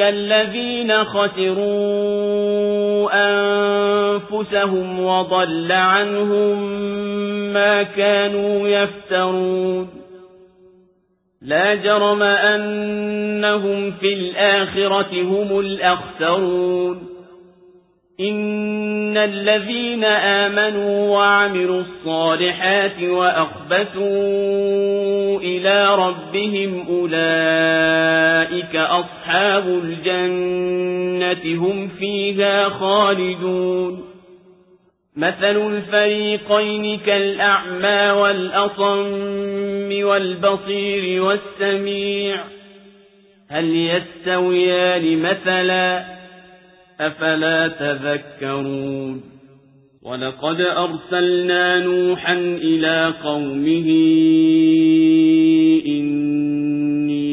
الذين خسروا أنفسهم وضل عنهم ما كانوا يفترون. لا جرم أنهم في الآخرة هم الأخسرون. إن الذين آمنوا وعملوا الصالحات وأخبتوا إلى ربهم أولئك أصحاب الجنة هم فيها خالدون مثل الفريقين كالأعمى والأصم والبصير والسميع هل يستويان مثلاً أفلا تذكرون ولقد أرسلنا نوحا إلى قومه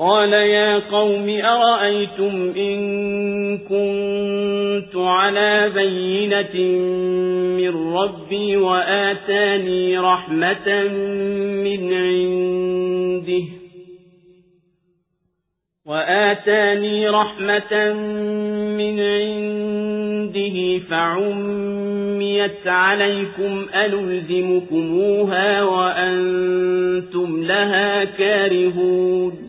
قال يا قوم أرأيتم إن كنت على بينة من ربي وآتاني رحمة من عنده وآتاني رحمة من عنده فعميت عليكم ألزمكموها وأنتم لها كارهون